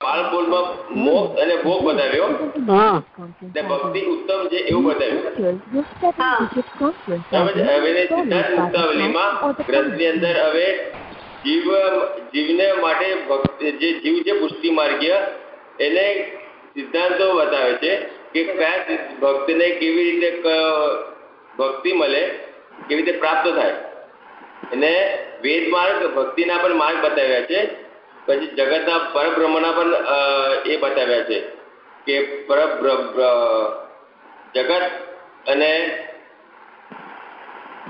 બાળપોળમાં મોક્ષ અને ભોગ બતાવ્યો ને ભક્તિ ઉત્તમ છે એવું બતાવ્યું હવે સિદ્ધાર્થ મુક્તાવલીમાં ગ્રંથની અંદર હવે જીવ જીવને માટે જે જીવ છે પુષ્ટિ માર્ગીય એને સિદ્ધાંતો બતાવે છે કે કયા ભક્તને કેવી રીતે ભક્તિ મળે કેવી રીતે પ્રાપ્ત થાય. એને વેદ માર્ગ ભક્તિના પણ માર્ગ બતાવ્યા છે. પછી જગતના પરબ્રહ્મના પણ એ બતાવ્યા છે કે જગત અને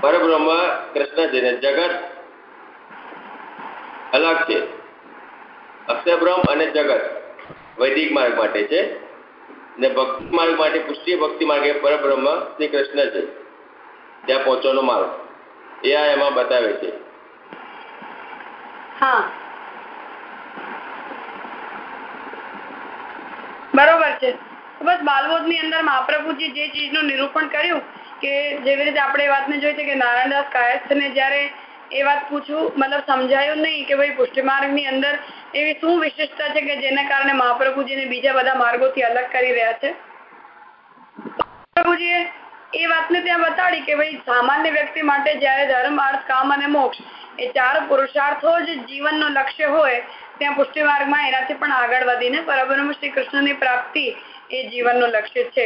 પરબ્રહ્મ કૃષ્ણ છે જગત અલગ છે. અક્ષરબ્રહ્મ અને જગત વૈદિક માર્ગ માટે છે ને ભક્તિ માર્ગ માટે, પુષ્ટિ ભક્તિ માર્ગ પરબ્રહ્મ શ્રી કૃષ્ણ છે. ત્યાં પહોંચવાનો માર્ગ. એ આ એમાં બતાવે છે. હા. બરોબર છે. બસ બાલબોધની અંદર મહાપ્રભુજી જે ચીજનું નિરૂપણ કર્યું કે જેવી રીતે આપણે વાતને જોઈ છે કે નારાયણદાસ કાયસ્થ ને જયારે એ વાત પૂછવું મતલબ સમજાયું નહીં કે ભાઈ પુષ્ટિમાર્ગની અંદર એવી શું વિશેષતા છે કે જેના કારણે મહાપ્રભુજીને બીજા બધા માર્ગોથી અલગ કરી રહ્યા છે? મહાપ્રભુજીએ એ વાતને ત્યાં બતાડી કે ભાઈ સામાન્ય વ્યક્તિ માટે જયારે ધર્મ, અર્થ, કામ અને મોક્ષ એ ચાર પુરુષાર્થો જ જીવનનો લક્ષ્ય હોય ત્યાં પુષ્ટિ માર્ગમાં એનાથી પણ આગળ વધીને પરબ્રહ્મ શ્રી કૃષ્ણની પ્રાપ્તિ એ જીવનનું લક્ષ્ય છે.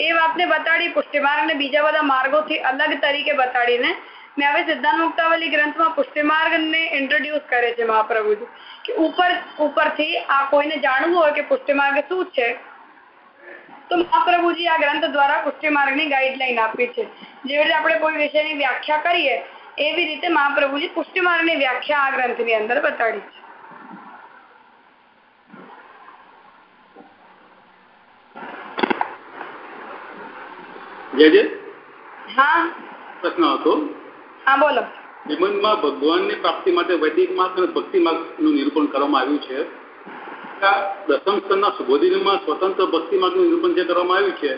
એ વાતને બતાડી પુષ્ટિ માર્ગને બીજા બધા માર્ગોથી અલગ તરીકે બતાડીને મેં હવે સિદ્ધાંત મુક્તાવલી ગ્રંથમાં પુષ્ટિ માર્ગને ઇન્ટ્રોડ્યુસ કરે છે મહાપ્રભુજી કે ઉપર, ઉપરથી આ કોઈને જાણવું હોય કે પુષ્ટિ માર્ગ શું છે, તો મહાપ્રભુજી આ ગ્રંથ દ્વારા પુષ્ટિ માર્ગની ગાઈડલાઈન આપી છે. જેવી રીતે આપણે કોઈ વિષયની વ્યાખ્યા કરીએ, એવી રીતે મહાપ્રભુજી પુષ્ટિ માર્ગની વ્યાખ્યા આ ગ્રંથની અંદર બતાડી છે. જયજે હા. પ્રશ્ન હતો. હા બોલો. નિબંધમાં ભગવાનની પ્રાપ્તિ માટે વૈદિક માર્ગ અને ભક્તિ માર્ગનું નિરૂપણ કરવામાં આવ્યું છે. દસમ સ્તરના સુબોધિનમાં સ્વતંત્ર ભક્તિ માર્ગનું નિરૂપણ જે કરવામાં આવ્યું છે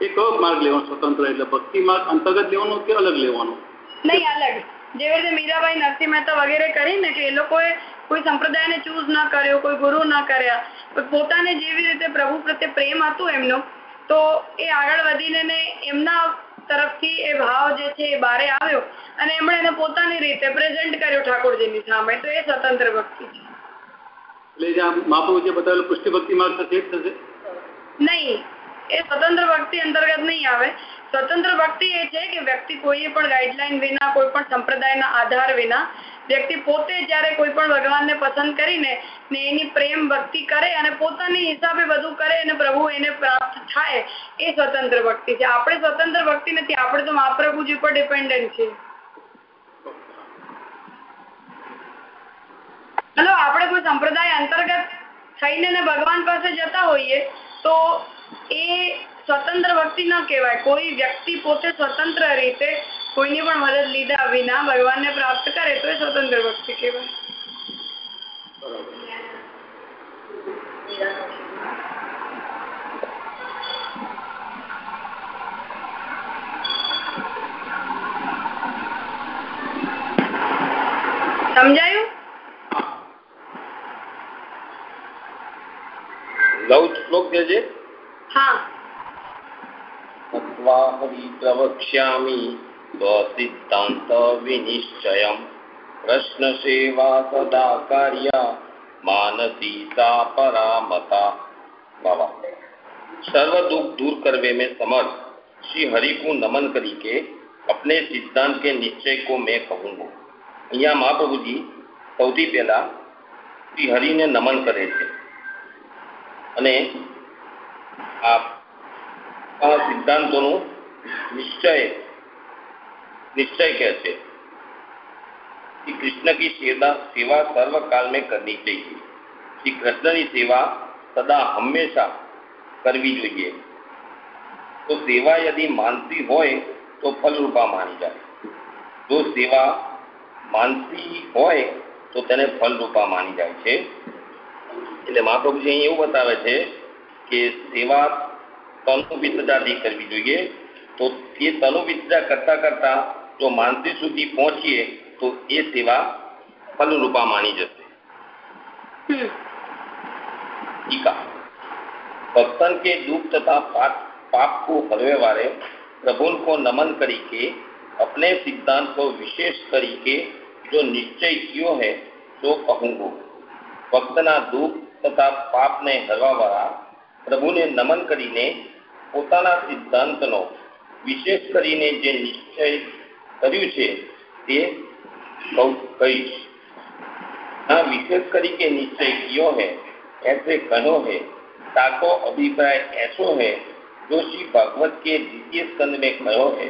એ કયો માર્ગ લેવાનો? સ્વતંત્ર એટલે ભક્તિ માર્ગ અંતર્ગત લેવાનો કે અલગ લેવાનો? નહીં અલગ. જેવી રીતે મીરાબાઈ નરસિંહ મહેતા વગેરે કરીને કે એ લોકોએ કોઈ સંપ્રદાયને ચૂઝ ન કર્યો કોઈ ગુરુ ન કર્યા પોતાને જેવી રીતે પ્રભુ પ્રત્યે પ્રેમ હતું એમનો તો એ આગળ વધીને એમના તરફથી એ ભાવ જે છે એ બારે આવ્યો અને એમણે એને પોતાની રીતે પ્રેઝન્ટ કર્યો ઠાકોરજીની સામે. તો એ સ્વતંત્ર ભક્તિ છે. એટલે જે મહાપ્રભુ જે બતાવેલું પુષ્ટિ ભક્તિ માર્ગ થશે થશે? નહીં. એ સ્વતંત્ર ભક્તિ અંતર્ગત નહીં આવે. સ્વતંત્ર ભક્તિ એ છે કે વ્યક્તિ કોઈ પણ ગાઈડલાઈન વિના કોઈ પણ સંપ્રદાયના આધાર વિના વ્યક્તિ પોતે જયારે કોઈ પણ ભગવાનને પસંદ કરીને ને એની પ્રેમ ભક્તિ કરે અને પોતાની હિસાબે બધું કરે અને પ્રભુ એને પ્રાપ્ત થાય, એ સ્વતંત્ર ભક્તિ છે. આપણે સ્વતંત્ર ભક્તિ નથી, આપણે તો મહાપ્રભુજી ઉપર ડિપેન્ડન્ટ છે હલો, આપણે કોઈ સંપ્રદાય અંતર્ગત થઈને ભગવાન પાસે જતા હોઈએ, તો એ સ્વતંત્ર ભક્તિ ન કહેવાય. કોઈ વ્યક્તિ પોતે સ્વતંત્ર રીતે કોઈની પણ મદદ લીધા વિના ભગવાનને પ્રાપ્ત કરે તો એ સ્વતંત્ર ભક્તિ કહેવાય. સમજાયું? નવ શ્લોક જે? છે હા. તત્વા હરિ પ્રવક્ષ્યામિ સ્વસિદ્ધાંત વિનિશ્ચયમ પ્રશ્ન સેવા સદા કાર્ય માનસી सा परामता बाबा सर्व दुख दूर करवे में समर्थ श्री हरि को नमन करी के अपने सिद्धांत के निश्चय को मैं कहूँगा અહીંયા મહાપ્રભુજી સૌથી પહેલા શ્રી હરિને નમન કરે છે અને આ સિદ્ધાંતોનું નિશ્ચય निश्चय कैसे कि कृष्ण की सेवा सेवा सर्व काल में करनी चाहिए कि કૃષ્ણની સેવા સદા હંમેશા કરવી જોઈએ તો સેવા યદि માનસી હોય તો ફલરૂપા માની જાય જો સેવા માનસી હોય તો તેને ફલરૂપા માની જાય છે એટલે મહાપ્રભુજી અહીં એવું બતાવે છે કે સેવા તનુ વિદ્યાથી કરવી જોઈએ તો એ તનુ વિદ્યા કરતા કરતા જો માનસી સુધી પહોંચીએ તો એ સેવા ફલરૂપા માની જશે टीका भक्तन के दुख तथा पाप पाप को हरवे वाले प्रभु को नमन करी के अपने सिद्धांत को विशेष करी के जो निश्चय कियो है तो कहूँगो ભક્તના દુઃખ તથા પાપને હરવાવાળા પ્રભુને નમન કરીને પોતાના સિદ્ધાંતનો વિશેષ કરીને જે નિશ્ચય કર્યું છે તે કહીશ हाँ विशेष करके निश्चय कियो है ऐसे कहो है ताको अभिप्राय ऐसो है जो श्री भागवत के द्वितीय स्कंद में कहो है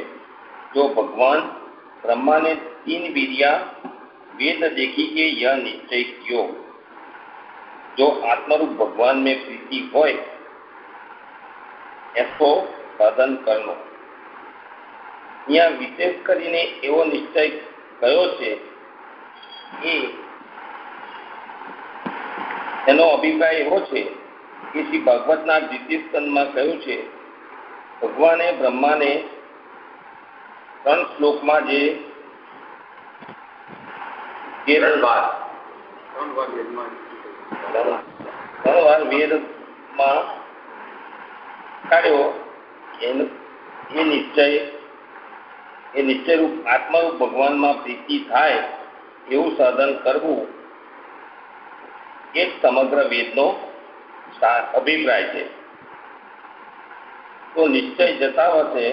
जो भगवान ब्रह्मा ने तीन वीरिया वेद देखी के यह निश्चय कियो जो आत्मरूप भगवान में प्रीति होय એસો સાધન કરનો અહીંયા વિશેષ કરીને એવો નિશ્ચય કયો છે એ એનો અભિપ્રાય એવો છે કે શ્રી ભાગવતના દ્વિતીય સ્કંદમાં કહ્યું છે, ભગવાને બ્રહ્માને ત્રણ શ્લોકમાં જે ત્રણ વાર વેદમાં કાઢ્યો એ નિશ્ચય એ નિશ્ચયરૂપ આત્મારૂપ ભગવાનમાં પ્રીતિ થાય એવું સાધન કરવું એ સમગ્ર વેદનો અભિપ્રાય છે तो निश्चय जतावत है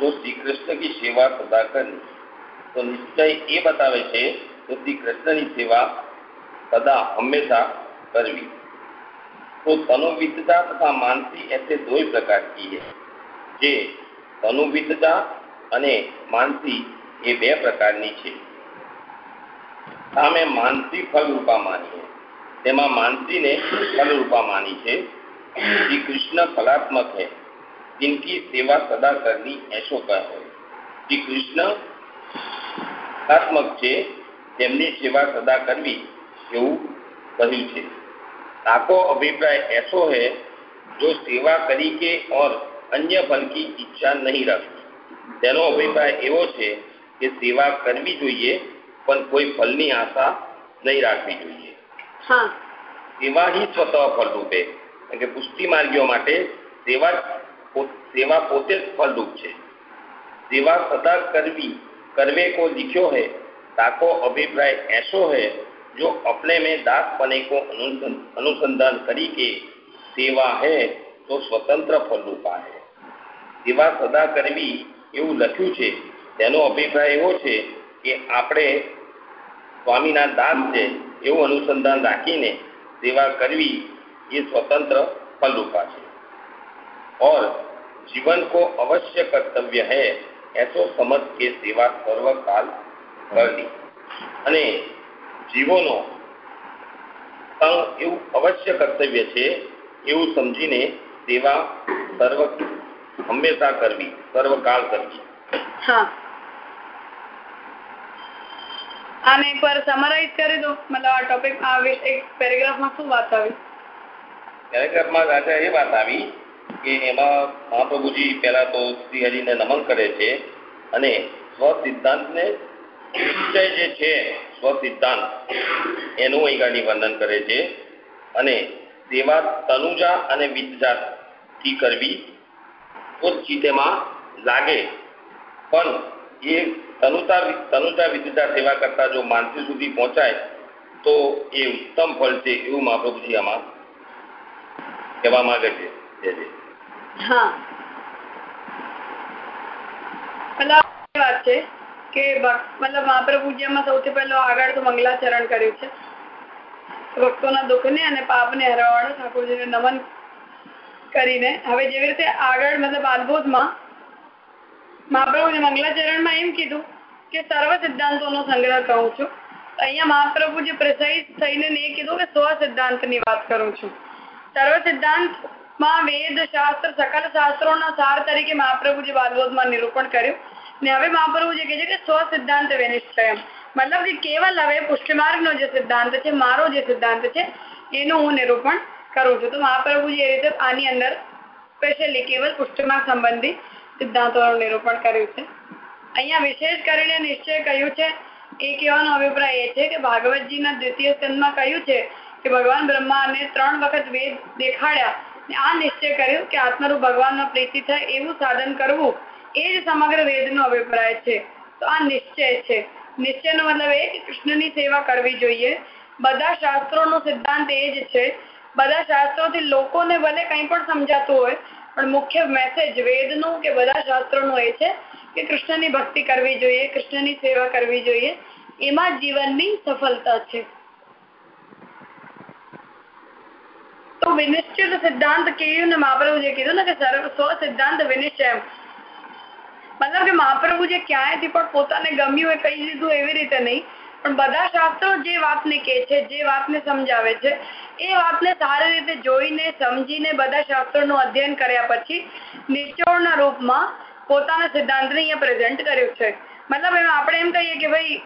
जो श्री कृष्ण की सेवा सदा करनी तो निश्चय ये बतावे છે તો શ્રી કૃષ્ણની સેવા સદા હંમેશા કરવી तो तनुविदता तथा मानसी ऐसे दो ही प्रकार की है જે તનુવિદતા અને માનસી એ બે પ્રકારની છે. સામે માનસી ફલરૂપા માની તેમાં માનસીને ફલરૂપા માની છે. શ્રી કૃષ્ણ ફલાત્મક હૈ, જિનકી સેવા સદા કરની એસો કહો શ્રી કૃષ્ણ ફલાત્મક છે તેમની સેવા સદા કરવી એવું કહ્યું છે. તાકો અભિપ્રાય એસો હૈ, જો સેવા કરી કે ઓર અન્ય ફલ કી ઈચ્છા નહીં રાખતી તેનો અભિપ્રાય એવો છે કે સેવા કરવી જોઈએ પણ કોઈ ફલની આશા નહીં રાખવી જોઈએ હા સેવા ही સ્વતઃ ફલરૂપ है કે પુષ્ટિ માર્ગીઓ માટે સેવા સેવા પોતે જ ફલરૂપ છે સેવા સદા કરવી કરવે को लिखो है ताको अभिप्राय ऐसो है जो अपने में दास पने को अनुसंधान करी के सेवा है તો સ્વતંત્ર ફલરૂપા છે સેવા સદા કરવી એવું લખ્યું છે તેનો અભિપ્રાય એવો છે કે આપણે સ્વામીના દાસ છે એવું અનુસંધાન રાખીને સેવા કરવી એ સ્વતંત્ર ફલરૂપા છે और जीवन को अवश्य कर्तव्य है ऐसो समझ के सेवा सर्वकाल કરવી અને જીવોનો સંગ એવું અવશ્ય કર્તવ્ય છે એવું સમજીને સેવા સર્વ હંમેશા કરવી સર્વકાળ કરવી. હા. આને એકવાર સમરાઈઝ કરી દો. મતલબ આ ટોપિક આ એક પેરેગ્રાફમાં શું વાત આવી? પેરેગ્રાફમાં રાજા એ વાત આવી કે એમાં મહાપ્રભુજી પહેલા તો શ્રી હરિને નમન કરે છે અને સ્વ સિદ્ધાંતને નિશ્ચય જે છે સ્વ સિદ્ધાંત એનું અહીં ગાડી વર્ણન કરે છે અને સેવા તનુજા અને વિદજાતથી કરવી તો તેમાં લાગે. પણ એ તનુતા તનુતા વિદજા સેવા કરતા જો માનસી સુધી પહોંચાય, તો એ ઉત્તમ ફળ છે એવું મહાપ્રભુજી આમાં કહેવા માંગે છે. હા. વાત છે કે મતલબ મહાપ્રભુજીમાં સૌથી પહેલો આગળ તો મંગલાચરણ કર્યું છે. ભક્તોના દુઃખને અને પાપને હરાવવાનું ઠાકોરજીને નમન કરીને હવે જેવી રીતે આગળ મતલબ અદ્ભુતમાં મહાપ્રભુને મંગલાચરણમાં એમ કીધું કે સર્વ સિદ્ધાંતોનો સંગ્રહ કહું છું. તો મહાપ્રભુ જે પ્રિસાઇઝ થઈને એ કીધું કે સ્વ સિદ્ધાંતની વાત કરું છું. સર્વ સિદ્ધાંતમાં વેદ, શાસ્ત્ર, સકલ શાસ્ત્રોના સાર તરીકે મહાપ્રભુજી બાલબોધમાં નિરૂપણ કર્યું. ને હવે મહાપ્રભુ જે કહે છે કે સ્વ સિદ્ધાંત વિનિશ્ચય મતલબ કે કેવલ હવે પુષ્ટિમાર્ગનો જે સિદ્ધાંત છે, મારો જે સિદ્ધાંત છે, એનું હું નિરૂપણ કરું છું. તો મહાપ્રભુજી એ રીતે આની અંદર સ્પેશિયલી કેવલ પુષ્ટિમાર્ગ સંબંધી સિદ્ધાંતોનું નિરૂપણ કર્યું છે. અહીંયા વિશેષ કરીને નિશ્ચય કહ્યું છે. એ કહેવાનો અભિપ્રાય એ છે કે ભાગવતજીના દ્વિતીય સ્કંદમાં કહ્યું છે કે ભગવાન બ્રહ્માને ત્રણ વખત વેદ દેખાડ્યા આ નિશ્ચય કર્યું કે આત્મરૂપ ભગવાનમાં પ્રીતિ થાય એવું સાધન કરવું એ જ સમગ્ર વેદનો અભિપ્રાય છે. તો આ નિશ્ચય છે. નિશ્ચયનો મતલબ એ કે કૃષ્ણની સેવા કરવી જોઈએ. બધા શાસ્ત્રોનો સિદ્ધાંત એ જ છે બધા શાસ્ત્રોથી લોકોને ભલે કઈ પણ સમજાતું હોય, પણ મુખ્ય મેસેજ વેદનું કે બધા શાસ્ત્રોનું એ છે કે કૃષ્ણની ભક્તિ કરવી જોઈએ, કૃષ્ણની સેવા કરવી જોઈએ, એમાં જીવનની સફળતા છે. તો વિનિશ્ચિત સિદ્ધાંત કેવું ને મહાપ્રભુજીએ કીધું ને કે સ્વ સિદ્ધાંત વિનિશ્ચય મતલબ કે મહાપ્રભુજી ક્યાંયથી પણ પોતાને ગમ્યું હોય કહી દીધું એવી રીતે નહીં. પણ બધા શાસ્ત્રો જે વાતને કહે છે, જે વાતને સમજાવે છે, એ વાતને સારી રીતે જોઈને, સમજીને બધા શાસ્ત્રોનું અધ્યયન કર્યા પછી નિચોડના રૂપમાં પોતાના સિદ્ધાંતને અહીંયા પ્રેઝન્ટ કર્યું છે. મતલબ એમ આપણે એમ કહીએ કે ભાઈ,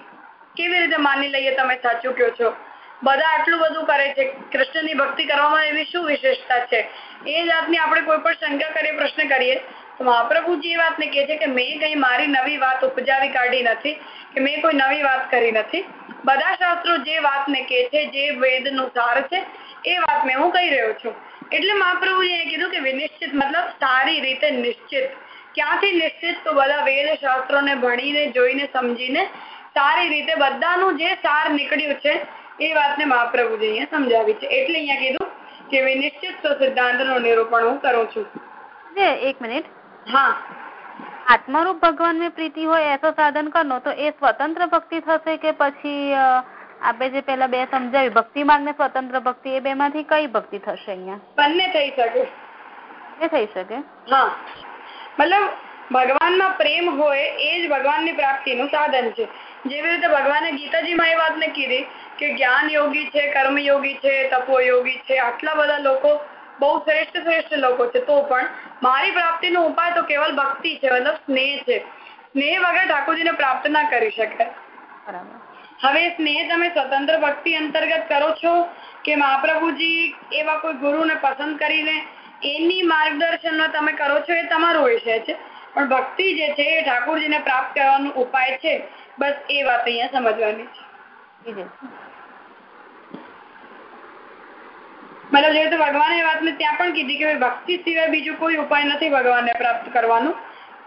કેવી રીતે માની લઈએ તમે સાચું કહો છો? બધા આટલું બધું કરે છે, કૃષ્ણની ભક્તિ કરવામાં એવી શું વિશેષતા છે? એ જાતની આપણે કોઈ પણ શંકા કરીએ પ્રશ્ન કરીએ મહાપ્રભુજી એ વાતને કહે છે કે મેં કઈ મારી નવી વાત ઉપજાવી કાઢી નથી, કે મેં કોઈ નવી વાત કરી નથી. બધા શાસ્ત્રો જે વાતને કહે છે, જે વેદનું સાર છે, એ વાત મેં હું કહી રહ્યો છું. એટલે મહાપ્રભુજીએ કીધું કે વિનિશ્ચિત, મતલબ સારી રીતે નિશ્ચિત. ક્યાંથી નિશ્ચિત? તો બધા વેદ શાસ્ત્રોને ભણીને, જોઈને, સમજીને સારી રીતે બધાનું જે સાર નીકળ્યું છે, એ વાતને મહાપ્રભુજી અહીંયા સમજાવી છે. એટલે અહીંયા કીધું કે વિનિશ્ચિત સિદ્ધાંતનું નિરૂપણ હું કરું છું. એક મિનિટ. હા. આત્મરૂપ ભગવાન में પ્રીતિ હોય એસો સાધન કરનો તો એ સ્વતંત્ર ભક્તિ થશે કે પછી આપણે જે પેલા બે સમજાવી ભક્તિ માર્ગ ને સ્વતંત્ર ભક્તિ એ બે માંથી કઈ ભક્તિ થશે અહીંયા? બંને થઈ શકે. એ થઈ શકે? હા. મતલબ ભગવાનમાં પ્રેમ હોય એ જ ભગવાનની પ્રાપ્તિનું સાધન છે. જેવી રીતે ભગવાને ગીતાજીમાં એ વાતને કીધી કે જ્ઞાન યોગી છે કર્મયોગી છે તપોયોગી છે આટલા બધા લોકો બહુ શ્રેષ્ઠ શ્રેષ્ઠ લોકો છે. તો પણ મારી પ્રાપ્તિનો ઉપાય તો કેવલ ભક્તિ છે મતલબ સ્નેહ છે. સ્નેહ વગર ઠાકોરજીને પ્રાપ્ત ના કરી શકાય હવે સ્નેહ તમે સ્વતંત્ર ભક્તિ અંતર્ગત કરો છો કે મહાપ્રભુજી એવા કોઈ ગુરુને પસંદ કરીને એની માર્ગદર્શનમાં તમે કરો છો એ તમારો વિષય છે. પણ ભક્તિ જે છે એ ઠાકોરજીને પ્રાપ્ત કરવાનો ઉપાય છે. બસ એ વાત અહીંયા સમજવાની છે. મતલબ જે રીતે ભગવાને એ વાતને ત્યાં પણ કીધી કે ભક્તિ સિવાય બીજું કોઈ ઉપાય નથી ભગવાનને પ્રાપ્ત કરવાનું.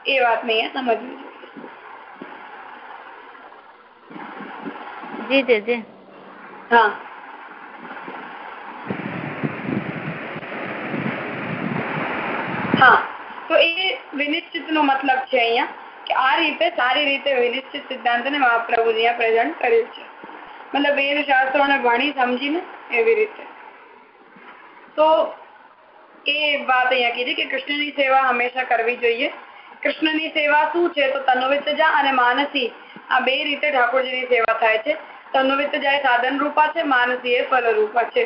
એ વાતને અહીંયા સમજવી જી જી જી. હા. હા. તો એ વિનિશ્ચિત નો મતલબ છે અહીંયા કે આ રીતે સારી રીતે વિનિશ્ચિત સિદ્ધાંતને મહાપ્રભુજી પ્રેઝન્ટ કર્યું છે. મતલબ વેદ શાસ્ત્રોને ભણી સમજીને એવી રીતે. તો એ વાત અહીંયા કીધી કે કૃષ્ણની સેવા હંમેશા કરવી જોઈએ. કૃષ્ણની સેવા શું છે? તો તનુવિતજા અને માનસી આ બે રીતે ઠાકોરજીની સેવા થાય છે. તનુવિતજા એ સાધન રૂપા છે, માનસી એ ફલ રૂપા છે.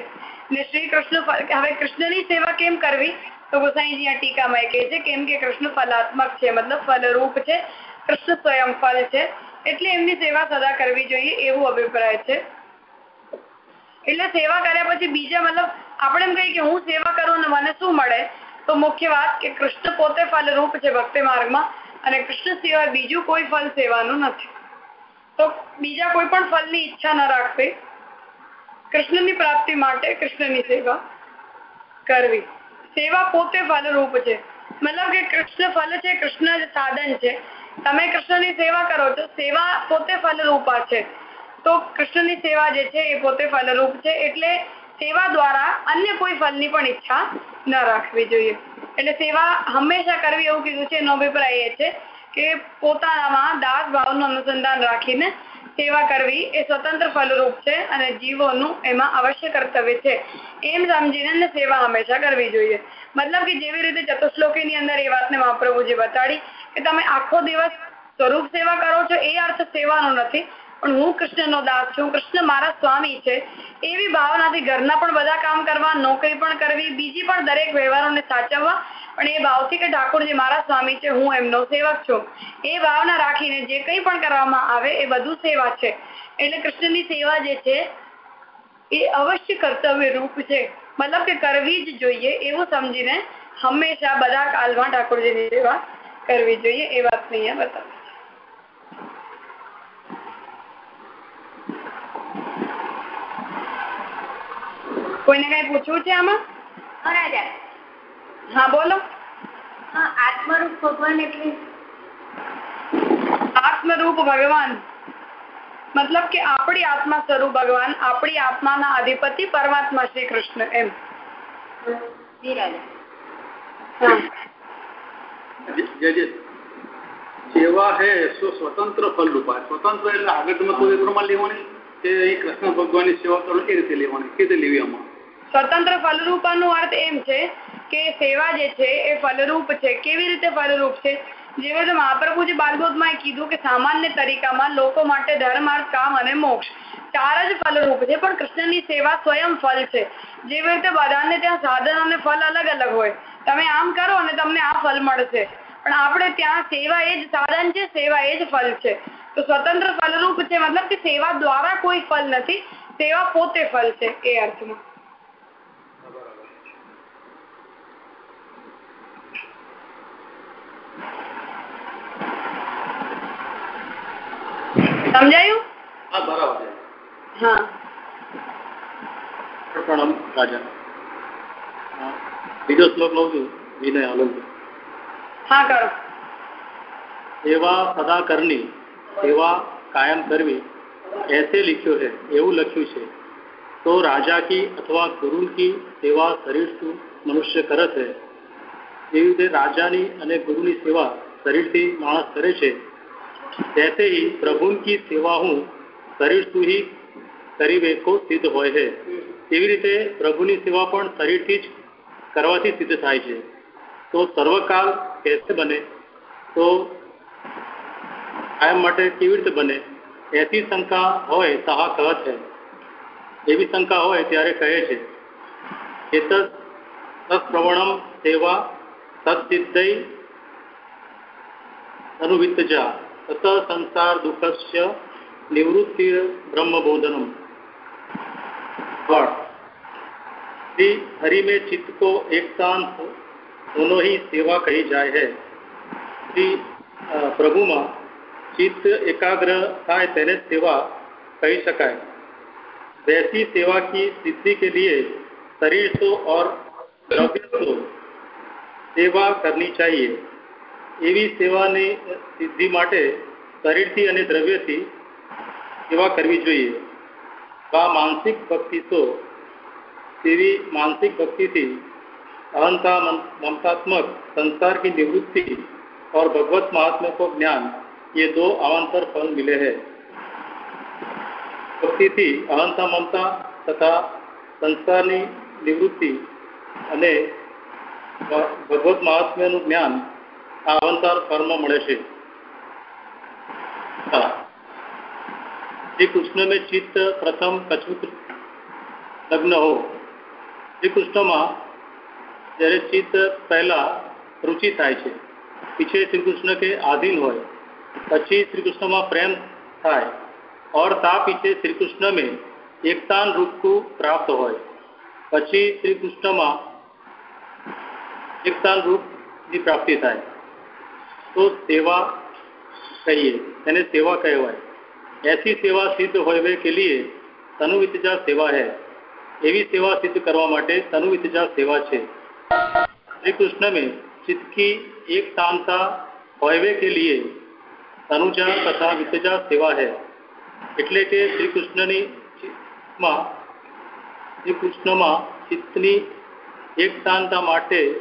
ને શ્રી કૃષ્ણ હવે કૃષ્ણની સેવા કેમ કરવી? તો ગોસાઈજી આ ટીકામાં કહે છે કેમ કે કૃષ્ણ ફલાત્મક છે, મતલબ ફલરૂપ છે, કૃષ્ણ સ્વયં ફલ છે, એટલે એમની સેવા સદા કરવી જોઈએ એવું અભિપ્રાય છે. એટલે સેવા કર્યા પછી બીજા મતલબ આપણે એમ કહીએ કે હું સેવા કરું અને મને શું મળે? તો મુખ્ય વાત કે કૃષ્ણ પોતે ફલરૂપ છે ભક્તિ માર્ગમાં અને કૃષ્ણ સિવાય બીજું કોઈ ફલ સેવાનું નથી. તો બીજા કોઈ પણ ફલની ઈચ્છા ન રાખવી. કૃષ્ણની પ્રાપ્તિ માટે કૃષ્ણની સેવા કરવી. સેવા પોતે ફલરૂપ છે. મતલબ કે કૃષ્ણ ફલ છે, કૃષ્ણ સાધન છે. તમે કૃષ્ણની સેવા કરો છો સેવા પોતે ફલરૂપા છે. તો કૃષ્ણની સેવા જે છે એ પોતે ફલરૂપ છે. એટલે સેવા દ્વારા અન્ય કોઈ ફલની પણ ઈચ્છા ન રાખવી જોઈએ. એટલે સેવા હંમેશા કરવી એવું કીધું છે, એનો અભિપ્રાય એ છે કે પોતાનામાં દાસ ભાવનું અનુસંધાન રાખીને સેવા કરવી એ સ્વતંત્ર ફલરૂપ છે અને જીવોનું એમાં અવશ્ય કર્તવ્ય છે. એમ સમજીને સેવા હંમેશા કરવી જોઈએ. મતલબ કે જેવી રીતે ચતુશ્લોકીની અંદર એ વાતને મહાપ્રભુજી બતાડી કે તમે આખો દિવસ સ્વરૂપ સેવા કરો છો, એ અર્થ સેવાનો નથી. પણ હું કૃષ્ણનો દાસ છું. કૃષ્ણ મારા સ્વામી છે. એવી ભાવનાથી ઘરના પણ બધા કામ કરવા, નોકરી પણ કરવી, બીજી પણ દરેક વ્યવહારોને સાચવવા, પણ એ ભાવથી કે ઠાકોરજી મારા સ્વામી છે, હું એમનો સેવક છું. એ ભાવના રાખીને જે કંઈ પણ કરવામાં આવે એ બધું સેવા છે. એટલે કૃષ્ણની સેવા જે છે, એ અવશ્ય કર્તવ્ય રૂપ છે. મતલબ કે કરવી જ જોઈએ એવું સમજીને હંમેશા બધા કાલમાં ઠાકોરજીની સેવા કરવી જોઈએ. એ વાત અહીંયા બતાવી. કોઈને કઈ પૂછવું છે આમાં? હા રાજા હા બોલો. હા આત્મરૂપ ભગવાન એટલે? આત્મરૂપ ભગવાન. મતલબ કે આપણી આત્મા સ્વરૂપ ભગવાન આપણી આત્માના અધિપતિ પરમાત્મા શ્રી કૃષ્ણ એમ. જી રાજા હા. જે જે સેવા હે સો સ્વતંત્ર ફલ રૂપા. સ્વતંત્ર એટલે આગળ તમે કોઈ પ્રમાણ લેવાની કે એ કૃષ્ણ ભગવાનની સેવા કરો એ રીતે લેવાની કે રીતે લેવી આમાં. સ્વતંત્ર ફલરૂપાનો અર્થ એમ છે કે સેવા જે છે એ ફલરૂપ છે. કેવી રીતે ફલરૂપ છે? જેવી રીતે મહાપ્રભુજી બાલગોદમાં કીધું કે સામાન્ય તરીકામાં લોકો માટે ધર્મ, અર્થ, કામ અને મોક્ષ ચાર જ ફલરૂપ છે, પણ કૃષ્ણની સેવા સ્વયં ફલ છે. જેવી રીતે બધાને ત્યાં સાધન અને ફલ અલગ અલગ હોય. તમે આમ કરો અને તમને આ ફલ મળશે. પણ આપણે ત્યાં સેવા એ જ સાધન છે, સેવા એ જ ફલ છે. તો સ્વતંત્ર ફલરૂપ છે, મતલબ કે સેવા દ્વારા કોઈ ફલ નથી, સેવા પોતે ફલ છે, એ અર્થમાં. સમજાયું હા બરાબર છે હા પ્રણામ રાજા હા. બીજો શ્લોક લઉં છું વિનય આનંદ હા કરો સેવા સદા કરની સેવા કાયમ કરવી ऐसे लिख्यो है એવું લખ્યું છે તો રાજા કી અથવા ગુરુ કી સેવા શરીરથી મનુષ્ય કરે છે એવી રીતે રાજાની અને ગુરુની સેવા શરીરથી માણસ કરે છે ऐसे ही प्रभु की सेवा હું શરીરથી ही કરીવે કો સિદ્ધ હોય છે એવી રીતે પ્રભુની સેવા પણ શરીરથી જ કરવાથી સિદ્ધ થાય છે તો સર્વકાલ कैसे બને તો કાયમ માટે કેવી રીતે બને એથી શંકા હોય તાહા કહત હૈ એવી શંકા હોય ત્યારે કહે છે એતદ તત્પ્રવણમ સેવા તત્સિદ્ધૈ અનુવિત્તજા अत संसार दुख से निवृत्ति ब्रह्मबोधनम। और श्री हरि में चित्त को एक शांत दोनों ही सेवा कही जाए है। श्री प्रभु में चित्त, एकाग्र थाय तेने सेवा कही सकाय वैसी सेवा की सिद्धि के लिए शरीर तो और द्रव्य तो सेवा करनी चाहिए। એવી સેવાની સિદ્ધિ માટે શરીરથી અને દ્રવ્યથી સેવા કરવી જોઈએ વા માનસિક ભક્તિ તો તેવી માનસિક ભક્તિથી अहंता मम- ममतात्मक संसार की निवृत्ति और भगवत महात्मा को ज्ञान ये दो अवान्तर फल मिले हैं ભક્તિથી અહંતા મમતા તથા સંસારની નિવૃત્તિ અને ભ- ભગવત મહાત્મ્યનું જ્ઞાન આ અવંતાર ફળમાં મળે છે હા. શ્રી કૃષ્ણ में चित्त प्रथम कछुत લગ્ન હો શ્રી કૃષ્ણમાં જ્યારે ચિત્ત પહેલા રુચિ થાય છે પીછે શ્રી કૃષ્ણ કે આધીન હોય પછી શ્રી કૃષ્ણમાં પ્રેમ થાય और ता पीछे श्री कृष्ण में एकतान रूप को प्राप्त હોય પછી શ્રી કૃષ્ણમાં એકતાન રૂપની પ્રાપ્તિ થાય તો सेवा કહીએ એને સેવા કહેવાય. એસી સેવા સિદ્ધ હોય કે લીએ, તનુ વિતજા સેવા હે. એવી સેવા સિદ્ધ કરવા માટે તનુ વિતજા સેવા છે. શ્રી કૃષ્ણ મેં ચિત્તકી એકતાનતા હોવે કે લીએ તનુજા તથા વિતજા સેવા હે. એટલે કે શ્રી કૃષ્ણની માં શ્રી કૃષ્ણમાં ચિત્તની એકતાનતા માટે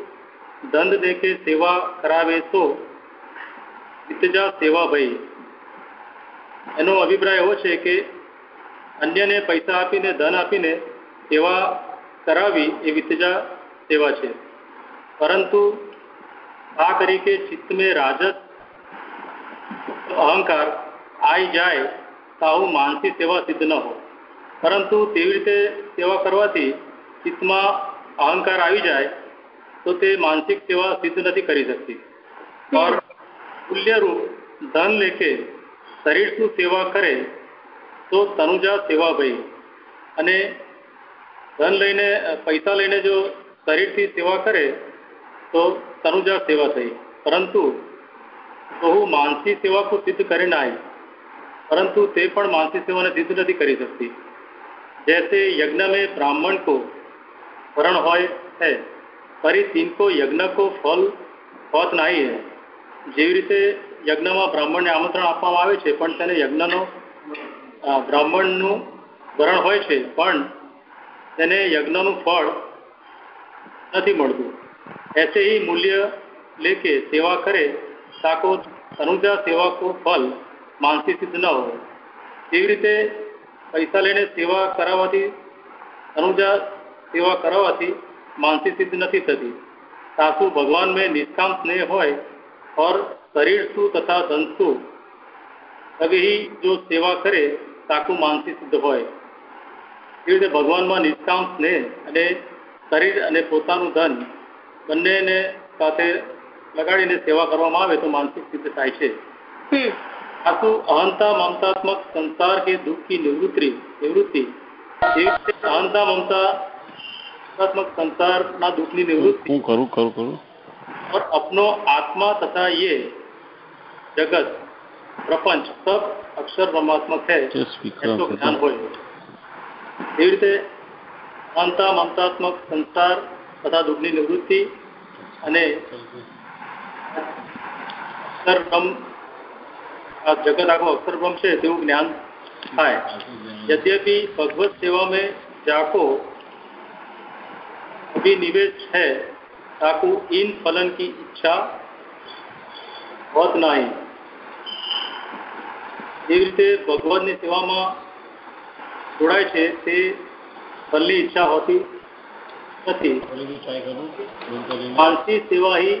દંડ દેખે સેવા કરાવે તો ઇતજા સેવા ભાઈ. એનો અભિપ્રાય એવો છે કે અન્યને પૈસા આપીને, ધન આપીને સેવા કરાવી એ વિતજા સેવા છે. પરંતુ આ કરી કે ચિત્તમે રાજત, અહંકાર આવી જાય તો આવું માનસી સેવા સિદ્ધ ન હોય. પરંતુ તેવી રીતે સેવા કરવાથી ચિત્તમાં અહંકાર આવી જાય તો તે માનસિક સેવા સિદ્ધ નથી કરી શકતી. પણ મૂલ્યરૂપ ધન લેખે શરીરનું સેવા કરે તો તનુજા સેવા ભાઈ અને ધન લઈને, પૈસા લઈને જો શરીરથી સેવા કરે તો તનુજા સેવા થઈ. પરંતુ બહુ માનસી સેવા કો સિદ્ધ કરે નાય. પરંતુ તે પણ માનસી સેવાને સિદ્ધ નથી કરી શકતી. જૈસે યજ્ઞ મેં બ્રાહ્મણ કો વરણ હોય है परी तिनको यज्ञ को फल હોત નહીં है જેવી રીતે યજ્ઞમાં બ્રાહ્મણને આમંત્રણ આપવામાં આવે છે પણ તેને યજ્ઞનો બ્રાહ્મણનું વરણ હોય છે પણ તેને યજ્ઞનું ફળ નથી મળતું ऐसे ही मूल्य लेके सेवा करे ताको तनुजा सेवा को फल मानसी सिद्ध न हो એવી રીતે પૈસા લઈને સેવા કરાવવાથી તનુજા સેવા કરાવવાથી માનસી સિદ્ધ નથી થતી सासु भगवान में निष्काम स्नेह હોય और शरीर सु तथा धन सु तभी ही जो सेवा करे ताकू मानसी સિદ્ધ હોય એ રીતે ભગવાનમાં નિષ્કામ સ્નેહ અને શરીર અને પોતાનું ધન બંનેને સાથે લગાડીને સેવા કરવામાં આવે તો માનસિક સિદ્ધ થાય છે આસુ અહંતા મમતાત્મક સંસાર કે દુઃખ की નિવૃત્તિ નિવૃત્તિ એવી રીતે અહંતા મમતા आत्मक संसार ना दुख ની निवृत्ति હું કરું કરું કરું और अपनो आत्मा तथा ये जगत प्रपंच सब अक्षर ब्रह्मात्मक है જે સ્પીકર ऐसो ज्ञान હોય એવી રીતે અહંતા મમતાત્મક સંસાર તથા દુઃખની નિવૃત્તિ અને અક્ષરબ્રહ્મ આ જગત આખો અક્ષરબ્રહ્મ છે તેવું જ્ઞાન થાય यद्यपि भगवत सेवा में जाको अभिनिवेश है ताकू इन फलन की इच्छा होत नहीं જેવી રીતે ભગવાનની સેવામાં જોડાય છે તે ફલની ઈચ્છા હોતી નથી मानसी सेवा ही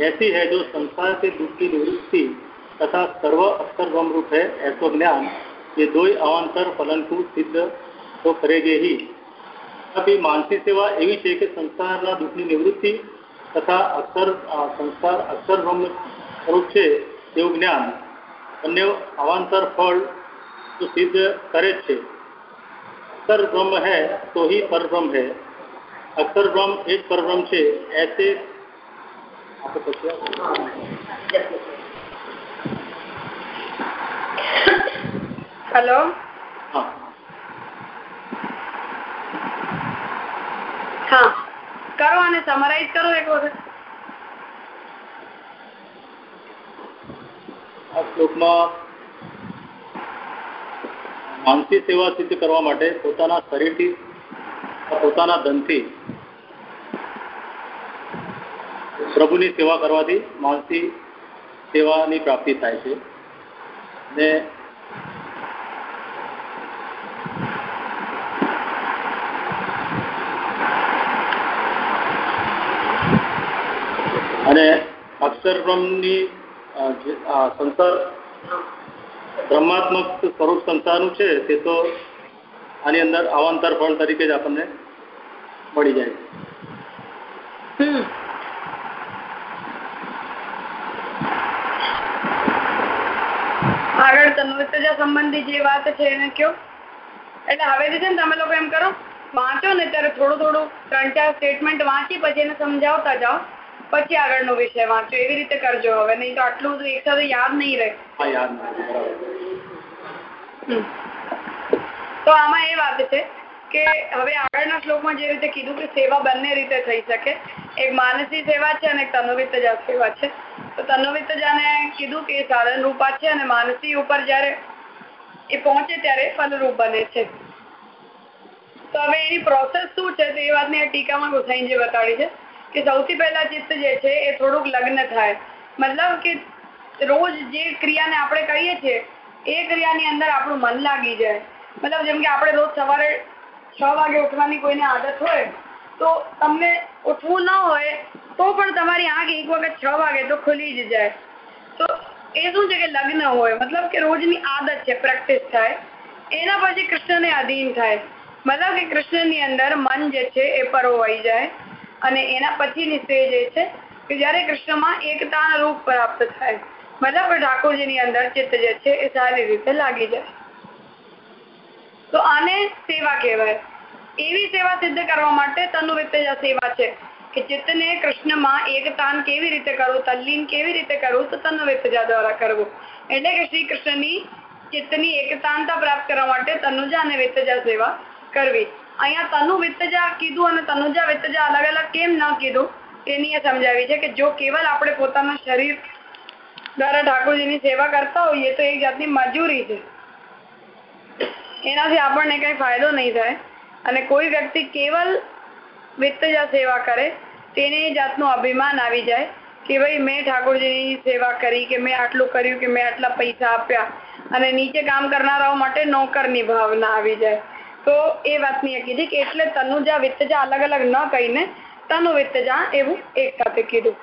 ऐसी है जो संसार के दुख की निवृत्ति तथा सर्व अक्षर ब्रह्म रूप है ऐसो ज्ञान ये दो ही अवांतर फलन को सिद्ध तो करेगे ही તથાપી માનસી સેવા એવી છે કે સંસારના દુઃખની નિવૃત્તિ તથા અક્ષર સંસાર અક્ષર બ્રહ્મ સ્વરૂપ છે તેવું જ્ઞાન બંને અવાંતર ફળ સિદ્ધ કરે છે અક્ષર બ્રહ્મ હૈ તો ही પરબ્રહ્મ હૈ અક્ષર બ્રહ્મ એ જ પરબ્રહ્મ છે એસે હેલો હા હા. કરો અને સમરાઈઝ કરો એક વખત. આ શ્લોકમાં માનસી સેવા સિદ્ધ કરવા માટે પોતાના શરીરથી પોતાના ધનથી પ્રભુની સેવા કરવાથી માનસી સેવાની પ્રાપ્તિ થાય છે. ને અને અક્ષર બ્રહ્મની સંસાર, બ્રહ્માત્મક સ્વરૂપ સંસારનું છે, તે તો આની અંદર અવાંતર ફળ તરીકે જ આપણને મળી જાય આગળ તન્વતજા સંબંધી જે વાત છે એને કયો? એટલે હવેથી છે ને તમે લોકો એમ કરો, વાંચો ને ત્યારે થોડું થોડું ત્રણ ચાર સ્ટેટમેન્ટ વાંચી પછી એને સમજાવતા જાઓ. પછી આગળનો વિષય વાંચો એવી રીતે કરજો હવે નહીં તો આટલું બધું એક સાથે યાદ નહીં રહે. તો આમાં એ વાત છે કે હવે આગળના શ્લોકમાં જે રીતે કીધું કે સેવા બંને રીતે થઈ શકે એક માનસી સેવા છે અને એક તનુવિત્તજા સેવા છે. તો તનુવિત્તજાને કીધું કે સાધન રૂપા છે અને માનસી ઉપર જ્યારે એ પહોંચે ત્યારે ફલરૂપ બને છે. તો હવે એની પ્રોસેસ શું છે તો એ વાતની આ ટીકામાં ગુસાઈજી બતાડી છે. કે સૌથી પહેલા ચિત્ત જે છે એ થોડુંક લગ્ન થાય. મતલબ કે રોજ જે ક્રિયાને આપણે કરીએ છીએ, એ ક્રિયાની અંદર આપણું મન લાગી જાય. મતલબ જેમ કે આપણે રોજ સવારે છ વાગે ઉઠવાની કોઈને આદત હોય, તો તમને ઉઠવું ન હોય, તો પણ તમારી આંખ એક વખત છ વાગે તો ખુલી જ જાય. તો એ શું છે કે લગ્ન હોય? મતલબ કે રોજની આદત છે, પ્રેક્ટિસ થાય. એના પછી કૃષ્ણને અધીન થાય. મતલબ કે કૃષ્ણની અંદર મન જે છે એ પરોવાઈ જાય. એના પછીની સ્ટેજ એ છે કે જ્યારે કૃષ્ણમાં એકતાના રૂપ પ્રાપ્ત થાય મતલબ ઠાકોરજીની અંદર ચિત્ત જે છે એ સારી રીતે લાગી જાય. તો આને સેવા કહેવાય. એવી સેવા સિદ્ધ કરવા માટે તનુ સેવા છે કે ચિત્તને કૃષ્ણમાં એકતાન કેવી રીતે કરવું, તલ્લીન કેવી રીતે કરવું, તો તનુ વિત્તજા દ્વારા કરવું. એટલે કે શ્રી કૃષ્ણની ચિત્તની એકતાનતા પ્રાપ્ત કરવા માટે તનુજા અને વિત્તજા સેવા કરવી. અહીંયા તનુ વિત્તજા કીધું અને તનુજા વિત્તજા અલગ અલગ કેમ ન કીધું તેની એ સમજાવી છે કે જો કેવલ આપણે પોતાના શરીર દ્વારા ઠાકોરજીની સેવા કરતા હોઈએ તો એક જાતની મજૂરી છે. એનાથી આપણને કંઈ ફાયદો નહીં થાય. અને કોઈ વ્યક્તિ કેવલ વિત્તજા સેવા કરે, તેને એ જાતનું અભિમાન આવી જાય કે ભાઈ મેં ઠાકોરજીની સેવા કરી કે મેં આટલું કર્યું કે મેં આટલા પૈસા આપ્યા. અને નીચે કામ કરનારાઓ માટે નોકરની ભાવના આવી જાય. તો એ વાતની એ કીધી કે એટલે તનુજા વિત્તજા અલગ અલગ ન કહીને તનુ વિત્તજા એવું એક સાથે કીધું.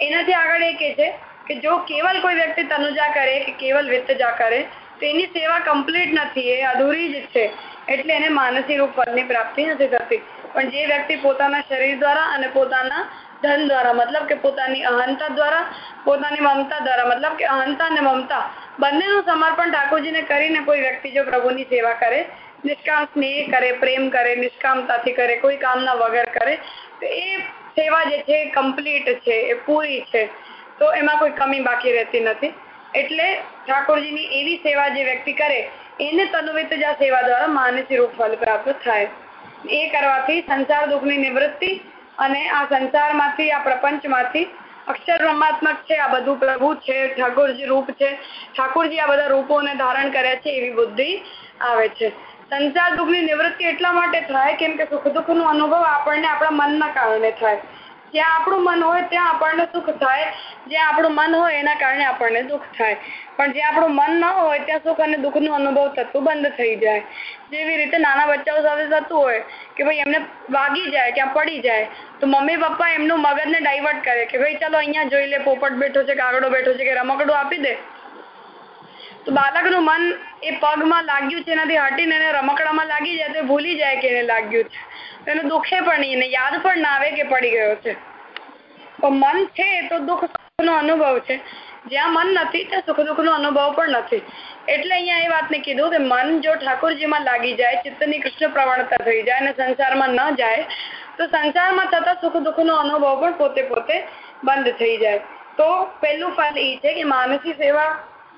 એનાથી આગળ એ કે છે કે જો કેવલ કોઈ વ્યક્તિ તનુજા કરે કે કેવલ વિત્તજા કરે, તો એની સેવા કમ્પ્લીટ નથી, એ અધૂરી જ છે. એટલે એને માનસિક રૂપ ફળની પ્રાપ્તિ નથી થતી. પણ જે વ્યક્તિ પોતાના શરીર દ્વારા અને પોતાના ધન દ્વારા, મતલબ કે પોતાની અહંતા દ્વારા, પોતાની મમતા દ્વારા, મતલબ કે અહંતા અને મમતા બંનેનું સમર્પણ ઠાકોરજીને કરીને કોઈ વ્યક્તિ જો પ્રભુની સેવા કરે, નિષ્કામ સ્નેહ કરે, પ્રેમ કરે, નિષ્કામતાથી કરે, કોઈ કામના વગર કરે, તો એ સેવા જે છે કમ્પ્લીટ છે, એ પૂરી છે. તો એમાં કોઈ કમી બાકી રહેતી નથી. એટલે ઠાકોરજીની એવી સેવા જે વ્યક્તિ કરે, એને તનુવિતજા સેવા દ્વારા માનસી રૂપ ફલ પ્રાપ્ત થાય. એ કરવાથી સંસાર દુઃખની નિવૃત્તિ અને આ સંસારમાંથી, આ પ્રપંચમાંથી અક્ષર બ્રહ્માત્મક છે, આ બધું પ્રભુ છે, ઠાકોરજી રૂપ છે. ઠાકોરજી આ બધા રૂપોને ધારણ કર્યા છે એવી બુદ્ધિ આવે છે. સંસાર દુઃખ નિવૃત્તિ એટલા માટે થાય કેમ કે સુખ દુઃખ અનુભવ આપણને આપણા મનના કારણે થાય. જ્યાં આપણું મન હોય ત્યાં આપણને સુખ થાય. જ્યાં આપણું મન હોય એના કારણે આપણને દુઃખ થાય. પણ જ્યાં આપણું મન ન હોય, ત્યાં સુખ અને દુઃખનું અનુભવ થતું બંધ થઈ જાય. જેવી રીતે નાના બચ્ચાઓ સાથે થતું હોય કે ભાઈ એમને વાગી જાય ક્યાં પડી જાય, તો મમ્મી પપ્પા એમનું મગજને ડાયવર્ટ કરે કે ભાઈ ચલો અહીંયા જોઈ લે, પોપટ બેઠો છે કાગડો બેઠો છે કે રમકડું આપી દે. તો બાળકનું મન એ પગમાં લાગ્યું છે, એનાથી હટીને એને રમકડામાં લાગી જાય તો ભૂલી જાય કે એને લાગ્યું છે. એને દુખે પણ નહીં, એને યાદ પણ ના આવે કે પડી ગયો છે. તો મન છે તો દુઃખ નો અનુભવ છે. જ્યાં મન નથી, ત્યાં સુખ દુઃખનો અનુભવ પણ નથી. એટલે અહીંયા એ વાતને કીધું કે મન જો ઠાકોરજીમાં લાગી જાય, ચિત્તની કૃષ્ણ પ્રવણતા થઈ જાય અને સંસારમાં ન જાય, તો સંસારમાં થતા સુખ દુઃખનો અનુભવ પણ પોતે પોતે બંધ થઈ જાય. તો પહેલું ફલ એ છે કે માનસી સેવા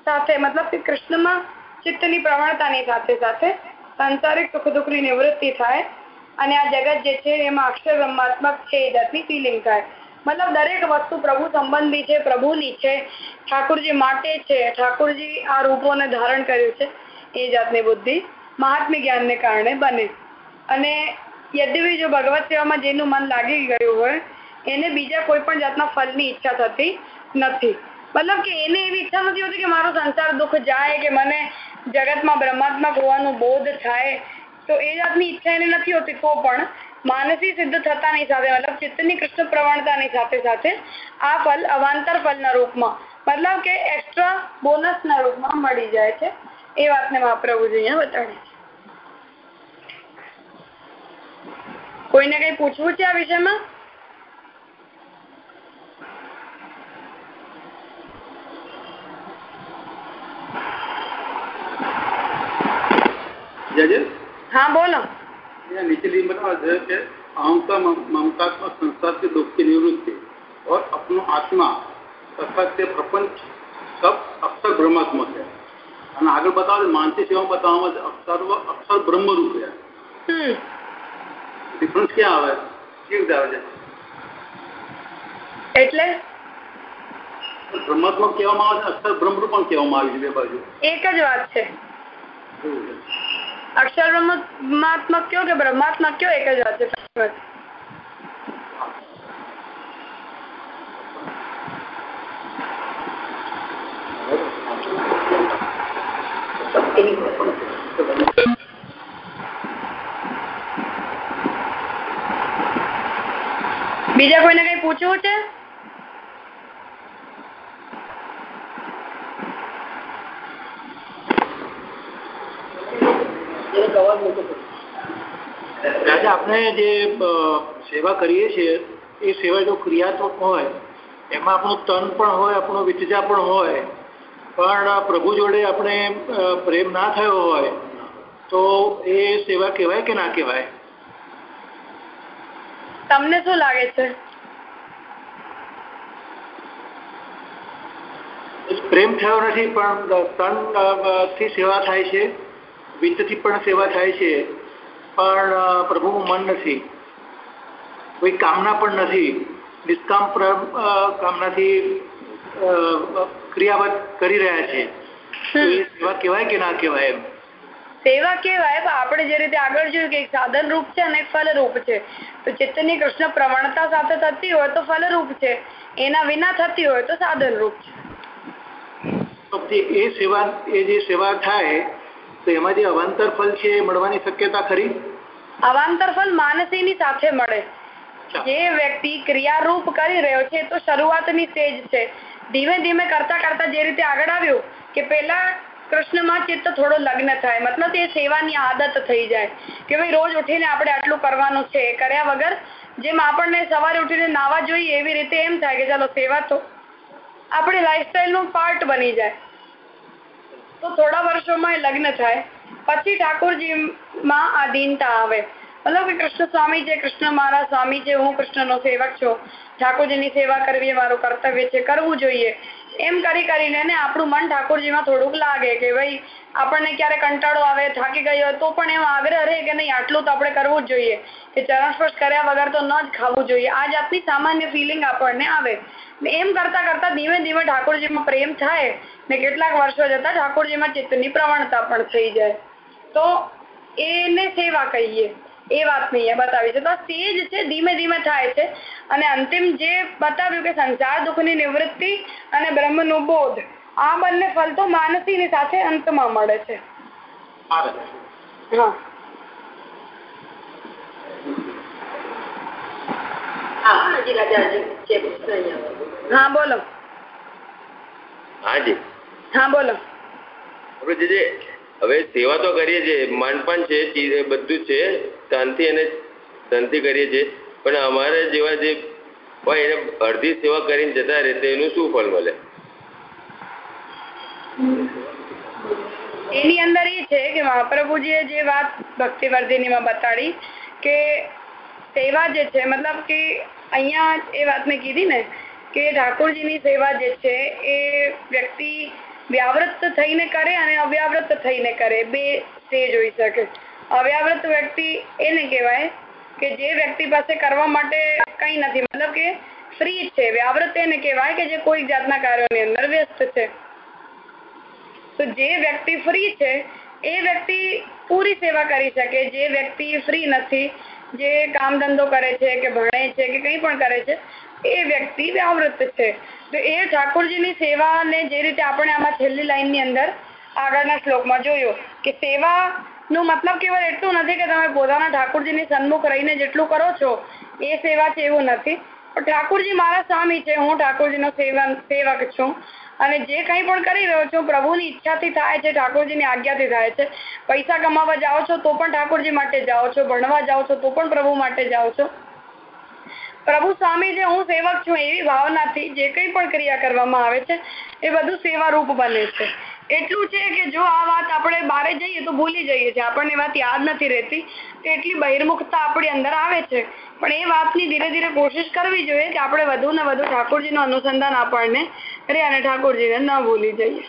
સાથે, મતલબ કે કૃષ્ણમાં ચિત્તની પ્રવણતાની સાથે સાથે સાંસારિક સુખ દુઃખની નિવૃત્તિ થાય અને આ જગત જે છે એમાં અક્ષર બ્રહ્માત્મક છે એ જાતની ફિલિંગ થાય. મતલબ દરેક વસ્તુ પ્રભુ સંબંધી છે, પ્રભુની છે, ઠાકોરજી માટે છે. ઠાકોરજી આ રૂપોને ધારણ કર્યું છે. એ જાતની બુદ્ધિ મહાત્મ્ય જ્ઞાનને કારણે બને. અને યદ્યપી જો ભગવત સેવામાં જેનું મન લાગી ગયું હોય, એને બીજા કોઈ પણ જાતના ફલની ઈચ્છા થતી નથી. મતલબ કે એને એવી ઈચ્છા નથી હોતી કે મારો સંસાર દુઃખ જાય, કે મને જગતમાં બ્રહ્માત્મક હોવાનું બોધ થાય. તો એ જાતની ઈચ્છા એને નથી હોતી તો પણ માનસી સિદ્ધ થતાની સાથે મતલબ ચિત્તની કૃષ્ણ પ્રવણતાની સાથે સાથે આ ફલ અવાંતર ફલના રૂપમાં મતલબ કે એક્સ્ટ્રા બોનસના રૂપમાં મળી જાય છે. એ વાતને મહાપ્રભુજી અહીંયા બતાડી કોઈને કઈ પૂછવું છે આ વિષયમાં? હા બોલો. यहाँ नीचे लिंक बना है कि अहंता ममतात्मक संसार के दुख की निवृत्ति और अपनो आत्मा तथा તે પ્રપંચ सब અક્ષર બ્રહ્માત્મક છે અને આગળ બતાવે માનસિક સેવા બતાવવામાં અક્ષર અક્ષર બ્રહ્મ રૂપ છે હમ ડિફરન્સ ક્યાં આવે કેવી રીતે આવે છે એટલે બ્રહ્માત્મક કહેવામાં આવે છે અક્ષર બ્રહ્મરૂપ પણ કહેવામાં આવ્યું છે બે બાજુ એક જ વાત છે એવું છે અક્ષર બ્રહ્માત્મા કયો કે બ્રહ્માત્મા કયો એક જ વાત છે બીજા કોઈને કઈ પૂછવું છે? આપણે જે સેવા કરીએ છીએ એ સેવા જો ક્રિયાત્મક હોય એમાં આપણું તન પણ હોય આપણું વિચજા પણ હોય પણ પ્રભુ જોડે આપણે પ્રેમ ના થયો હોય તો એ સેવા કહેવાય કે ના કહેવાય? તમને શું લાગે છે? પ્રેમ થયો નથી પણ તનથી સેવા થાય છે વિત્તથી પણ સેવા થાય છે. પણ પ્રભુ પ્રભુનું મન નથી. કોઈ કામના પણ નથી. નિષ્કામ કામનાથી ક્રિયાવત કરી રહ્યા છે. સેવા કહેવાય કે ના કહેવાય એમ? સેવા કેવાય આપણે જે રીતે આગળ જોયું કે સાધન રૂપ છે અને ફલરૂપ છે. તો ચિત્તની કૃષ્ણ પ્રવણતા સાથે થતી હોય તો ફલરૂપ છે. એના વિના થતી હોય તો સાધન રૂપ છે એ સેવા એ જે સેવા થાય તો એમાં જે અવાંતર ફલ છે એ મળવાની શક્યતા ખરી? અવાંતર ફલ માનસીની સાથે મળે. જે વ્યક્તિ ક્રિયારૂપ કરી રહ્યો છે તો શરૂઆતની સ્ટેજ છે. ધીમે ધીમે કરતા કરતા જે રીતે આગળ આવ્યું કે પેલા કૃષ્ણમાં ચિત્ત થોડો લગ્ન થાય. મતલબ એ સેવાની આદત થઈ જાય કે ભાઈ રોજ ઉઠીને આપણે આટલું કરવાનું છે. કર્યા વગર જેમ આપણને સવારે ઉઠીને નાવા જોઈએ એવી રીતે એમ થાય કે ચાલો સેવા તો. આપણી લાઈફસ્ટાઈલનું પાર્ટ બની જાય. તો થોડા વર્ષોમાં એ લગ્ન થાય. પછી ઠાકોરજી માં આધીનતા આવે. મતલબ કે કૃષ્ણ સ્વામી છે, કૃષ્ણ મારા સ્વામી છે, હું કૃષ્ણનો સેવક છું. ઠાકોરજીની સેવા કરવી એ મારું કર્તવ્ય છે, કરવું જોઈએ. એમ કરી કરીને ને આપણું મન ઠાકોરજીમાં થોડુંક લાગે કે ભાઈ, આપણને ક્યારે કંટાળો આવે, થાકી ગયો તો પણ એમ આગ્રહ રહે કે નહીં, આટલું તો આપણે કરવું જ જોઈએ. કે ચરણ સ્પર્શ કર્યા વગર તો ન જ ખાવું જોઈએ. આ જાતની સામાન્ય ફિલિંગ આપણને આવે. એમ કરતા કરતા ધીમે ધીમે ઠાકોરજીમાં પ્રેમ થાય ને કેટલાક વર્ષો જતા ઠાકોરજીમાં ચિત્તની પ્રવણતા પણ થઈ જાય. તો એને સેવા કહીએ. એ વાત નહીં બતાવી છે. તો આ સ્ટેજ છે ધીમે ધીમે થાય છે. અને અંતિમ જે બતાવ્યું કે સંસાર દુઃખની નિવૃત્તિ અને બ્રહ્મનું બોધ આ બંને ફલ તો માનસીની સાથે અંતમાં મળે છે. હા. હા બોલો. હાજી. હા બોલો. આપણે જે જે હવે સેવા તો કરીએ છીએ મન પણ છે બધું છે તનથી અને ધનથી કરીએ છીએ. પણ અમારે જેવા જે હોય એને અડધી સેવા કરીને જતા રહે તો એનું શું ફળ મળે? એની અંદર એ છે કે મહાપ્રભુજીએ જે વાત ભક્તિ વર્ધિનીમાં બતાડી કે સેવા જે છે, મતલબ કે અહીંયા એ વાત મેં કીધી ને, કે ઠાકોરજીની સેવા જે છે, એ વ્યક્તિ વ્યાવૃત થઈને કરે અને અવ્યાવૃત થઈને કરે. બે સ્ટેજ હોઈ શકે. અવ્યાવૃત વ્યક્તિ એને કહેવાય કે જે વ્યક્તિ પાસે કરવા માટે કંઈ નથી. મતલબ કે ફ્રી છે. વ્યાવૃત એને કહેવાય કે જે કોઈ જાતના કાર્યોની અંદર વ્યસ્ત છે. તો જે વ્યક્તિ ફ્રી છે, એ વ્યક્તિ પૂરી સેવા કરી શકે. જે વ્યક્તિ ફ્રી નથી, જે કામ ધંધો કરે છે કે ભણે છે કે કંઈ પણ કરે છે એ વ્યક્તિ વ્યાવૃત છે. તો એ ઠાકોરજીની સેવાને જે રીતે આપણે આમાં છેલ્લી લાઈનની અંદર આગળના શ્લોકમાં જોયું કે સેવા નું મતલબ કેવળ એટલું નથી કે તમે પોતાના ઠાકોરજીની સન્મુખ રહીને જેટલું કરો છો, એ સેવા છે એવું નથી. પણ ઠાકોરજી મારા સ્વામી છે, હું ઠાકોરજીનો સેવા સેવક છું. અને જે કંઈ પણ કરી રહ્યો છું, પ્રભુની ઈચ્છાથી થાય છે, ઠાકોરજીની આજ્ઞાથી થાય છે. પૈસા કમાવા જાઓ છો તો પણ ઠાકોરજી માટે જાઓ છો, ભણવા જાઓ છો તો પણ પ્રભુ માટે જાઓ છો. પ્રભુ સ્વામી જે હું સેવક છું એવી ભાવનાથી જે કંઈ પણ ક્રિયા કરવામાં આવે છે એ બધું સેવા રૂપ બને છે. એટલું છે કે જો આ વાત આપણે બહાર જઈએ તો ભૂલી જઈએ છીએ. આપણને એ વાત યાદ નથી રહેતી તો એટલી બહિર્મુખતા આપણી અંદર આવે છે. પણ એ વાતની ધીરે ધીરે કોશિશ કરવી જોઈએ કે આપણે વધુ ને વધુ ઠાકોરજીનું અનુસંધાન આપણને કરીએ અને ઠાકોરજીને ન ભૂલી જઈએ.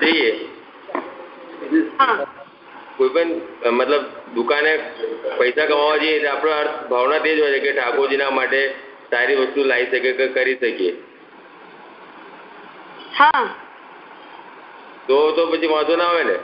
જઈએ હા. કોઈ પણ મતલબ દુકાને પૈસા કમાવા જઈએ તો આપણો અર્થ ભાવના તે જ હોય છે કે ઠાકોરજીના માટે સારી વસ્તુ લાવી શકીએ કે કરી શકીએ. હા. તો તો પછી વાંધો ના આવે ને?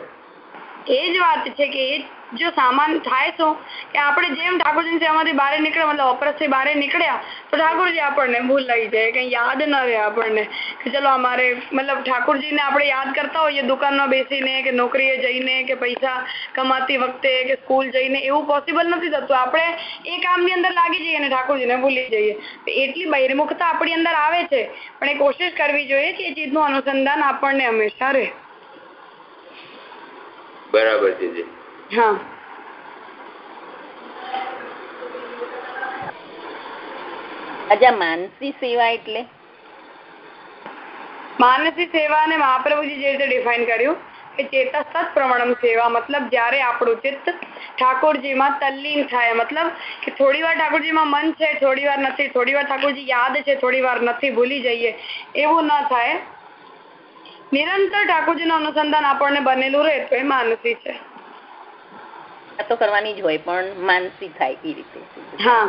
એ જ વાત છે કે એ જો સામાન થાય શું કે આપણે જેમ ઠાકોરજીની સેવામાંથી બહાર નીકળ્યા, મતલબ અપરસથી બહાર નીકળ્યા, તો ઠાકોરજી આપણને ભૂલાઈ જાય, કંઈ યાદ ન રહે આપણને કે ચલો અમારે, મતલબ ઠાકોરજીને આપણે યાદ કરતા હોઈએ, દુકાનમાં બેસીને કે નોકરીએ જઈને કે પૈસા કમાતી વખતે કે સ્કૂલ જઈને, એવું પોસિબલ નથી થતું. આપણે એ કામની અંદર લાગી જઈએ અને ઠાકોરજીને ભૂલી જઈએ. તો એટલી બહિર્મુખતા આપણી અંદર આવે છે, પણ એ કોશિશ કરવી જોઈએ કે એ ચીજનું અનુસંધાન આપણને હંમેશા રહે. બરાબર છે હા. અચ્છા માનસી સેવા એટલે? માનસી સેવાને મહાપ્રભુજી જે રીતે ડિફાઇન કર્યું કે ચેતસ પ્રમાણમ સેવા મતલબ જયારે આપણું ચિત્ત ઠાકોરજીમાં તલ્લીન થાય મતલબ કે થોડી વાર ઠાકોરજીમાં મન છે થોડી વાર નથી થોડી વાર ઠાકોરજી યાદ છે થોડી વાર નથી ભૂલી જઈએ એવું ન થાય. નિરંતર ઠાકોરજીનું અનુસંધાન આપણને બનેલું રહે તો એ માનસી છે. તો કરવાની જ હોય પણ માનસી થાય એ રીતે. હા.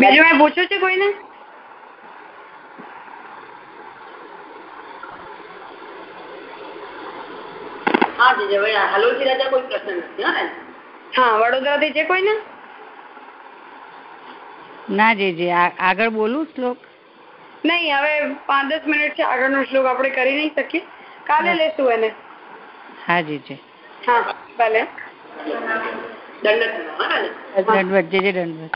બીજું મેં પૂછ્યું છે કોઈને? હા જીજાભાઈ હલોલથી રાજા કોઈ પ્રશ્ન નથી હા ને? હા વડોદરાથી છે કોઈને? ના જેજે આગળ બોલું શ્લોક? નહીં હવે પાંચ દસ મિનિટ છે આગળનો શ્લોક આપણે કરી નહીં શકીએ. કાલે લેશું એને. હા જે જે. હા ભલે. દંડક દંડવત જે જે દંડવત.